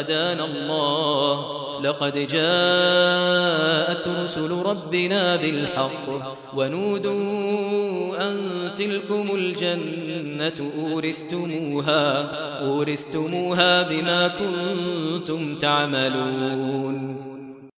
هدانا الله. لقد جاءت رسل ربنا بالحق ونودوا أن تلكم الجنة أورثتموها, أورثتموها بما كنتم تعملون.